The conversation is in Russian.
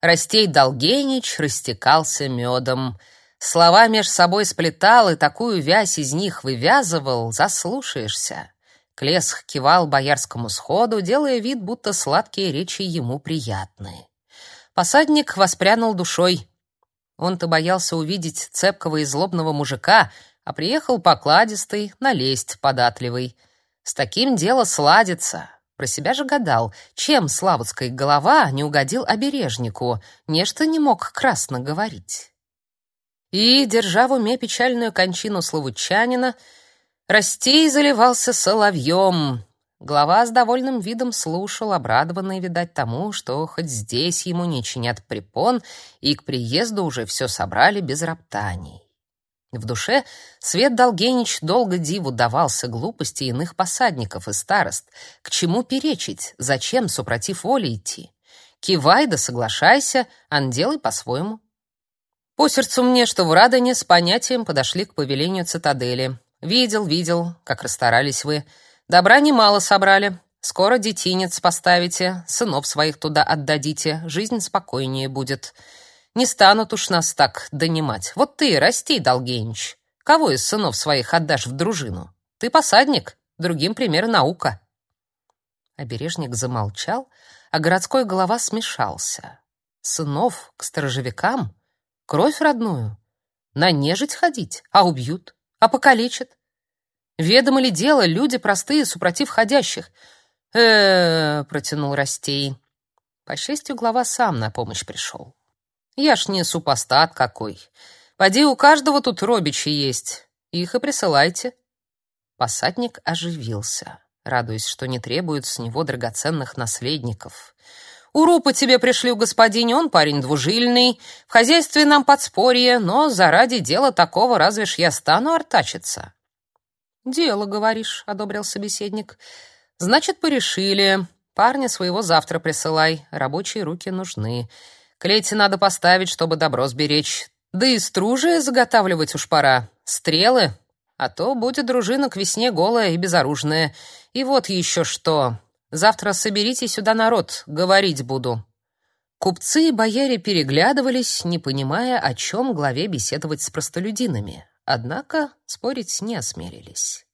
Растей Долгенич растекался медом. Слова меж собой сплетал и такую вязь из них вывязывал, заслушаешься. Клесх кивал боярскому сходу, делая вид, будто сладкие речи ему приятны. Посадник воспрянул душой. Он-то боялся увидеть цепкого и злобного мужика, а приехал покладистый, налезть податливый. С таким дело сладится. Про себя же гадал, чем славутская голова не угодил обережнику, нечто не мог красно говорить. И, держа в уме печальную кончину славучанина, Растей заливался соловьем. Глава с довольным видом слушал, обрадованный, видать, тому, что хоть здесь ему не чинят препон, и к приезду уже все собрали без роптаний. В душе Свет Долгенич долго диву давался глупости иных посадников и старост. К чему перечить? Зачем, супротив воли, идти? Кивай да соглашайся, а делай по-своему. По сердцу мне, что в Радоне с понятием подошли к повелению цитадели. Видел, видел, как расстарались вы. Добра немало собрали. Скоро детинец поставите, сынов своих туда отдадите, жизнь спокойнее будет. Не станут уж нас так донимать. Вот ты, расти, Долгенич. Кого из сынов своих отдашь в дружину? Ты посадник, другим пример наука. Обережник замолчал, а городской голова смешался. Сынов к сторожевикам? Кровь родную? На нежить ходить, а убьют? А покалечат? Ведомо ли дело, люди простые, супротив ходящих? э, протянул Растей. По счастью, глава сам на помощь пришел. Я ж не супостат какой. Поди, у каждого тут робичи есть. Их и присылайте. Посадник оживился, радуясь, что не требуют с него драгоценных наследников. Уру по тебе пришлю, господин, он парень двужильный, в хозяйстве нам подспорье, но заради дела такого разве ж я стану артачиться?» «Дело, говоришь», — одобрил собеседник. «Значит, порешили. Парня своего завтра присылай, рабочие руки нужны. Клейте надо поставить, чтобы добро сберечь. Да и стружи заготавливать уж пора. Стрелы, а то будет дружина к весне голая и безоружная. И вот еще что. Завтра соберите сюда народ, говорить буду». Купцы и бояре переглядывались, не понимая, о чем главе беседовать с простолюдинами. Однако спорить не осмелились.